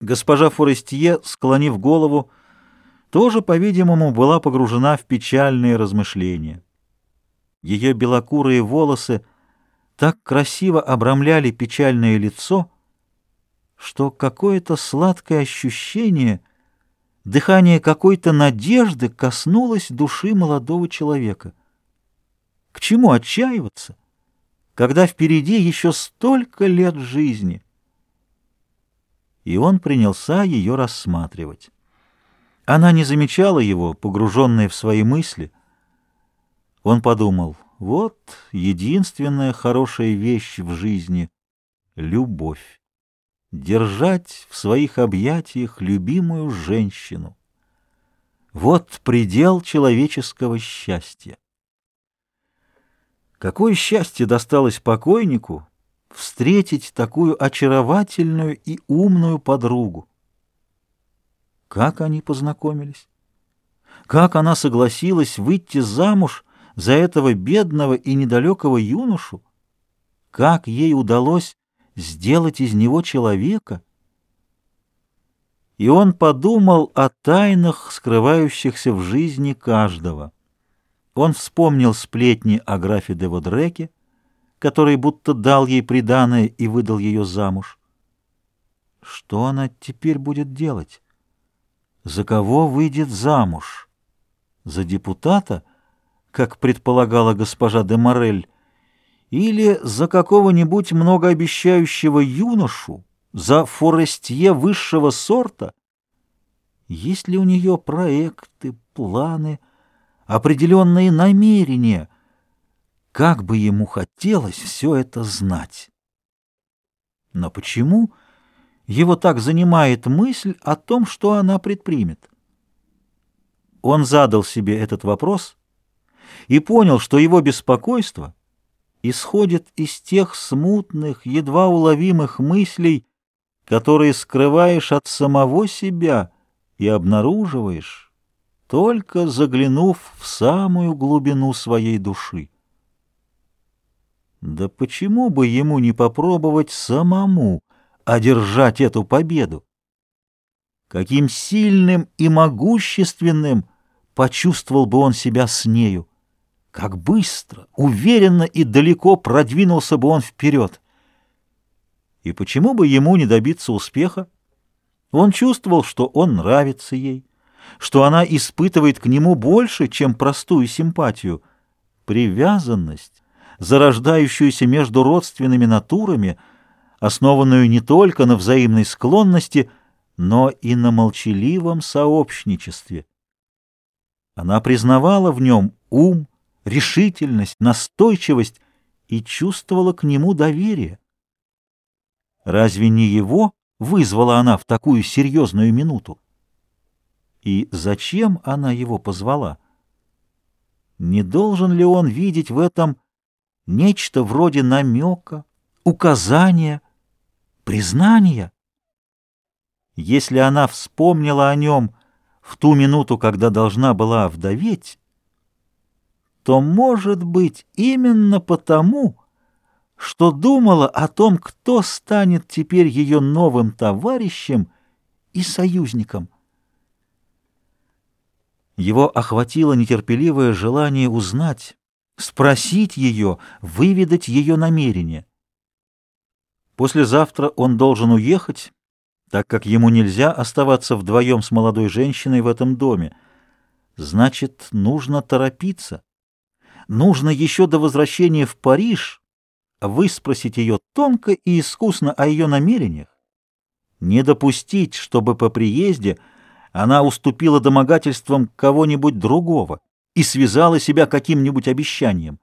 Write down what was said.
Госпожа Форестье, склонив голову, тоже, по-видимому, была погружена в печальные размышления. Ее белокурые волосы так красиво обрамляли печальное лицо, что какое-то сладкое ощущение, дыхание какой-то надежды коснулось души молодого человека. К чему отчаиваться, когда впереди еще столько лет жизни — и он принялся ее рассматривать. Она не замечала его, погруженная в свои мысли. Он подумал, вот единственная хорошая вещь в жизни — любовь. Держать в своих объятиях любимую женщину. Вот предел человеческого счастья. Какое счастье досталось покойнику, встретить такую очаровательную и умную подругу. Как они познакомились? Как она согласилась выйти замуж за этого бедного и недалекого юношу? Как ей удалось сделать из него человека? И он подумал о тайнах, скрывающихся в жизни каждого. Он вспомнил сплетни о графе де Водреке, который будто дал ей приданое и выдал ее замуж. Что она теперь будет делать? За кого выйдет замуж? За депутата, как предполагала госпожа де Морель, или за какого-нибудь многообещающего юношу, за форестье высшего сорта? Есть ли у нее проекты, планы, определенные намерения — как бы ему хотелось все это знать. Но почему его так занимает мысль о том, что она предпримет? Он задал себе этот вопрос и понял, что его беспокойство исходит из тех смутных, едва уловимых мыслей, которые скрываешь от самого себя и обнаруживаешь, только заглянув в самую глубину своей души. Да почему бы ему не попробовать самому одержать эту победу? Каким сильным и могущественным почувствовал бы он себя с нею? Как быстро, уверенно и далеко продвинулся бы он вперед? И почему бы ему не добиться успеха? Он чувствовал, что он нравится ей, что она испытывает к нему больше, чем простую симпатию. Привязанность зарождающуюся между родственными натурами, основанную не только на взаимной склонности, но и на молчаливом сообщничестве. Она признавала в нем ум, решительность, настойчивость и чувствовала к нему доверие. Разве не его вызвала она в такую серьезную минуту? И зачем она его позвала? Не должен ли он видеть в этом нечто вроде намека, указания, признания. Если она вспомнила о нем в ту минуту, когда должна была вдоветь, то, может быть, именно потому, что думала о том, кто станет теперь ее новым товарищем и союзником. Его охватило нетерпеливое желание узнать, спросить ее, выведать ее намерение. Послезавтра он должен уехать, так как ему нельзя оставаться вдвоем с молодой женщиной в этом доме. Значит, нужно торопиться. Нужно еще до возвращения в Париж выспросить ее тонко и искусно о ее намерениях. Не допустить, чтобы по приезде она уступила домогательствам кого-нибудь другого и связала себя каким-нибудь обещанием.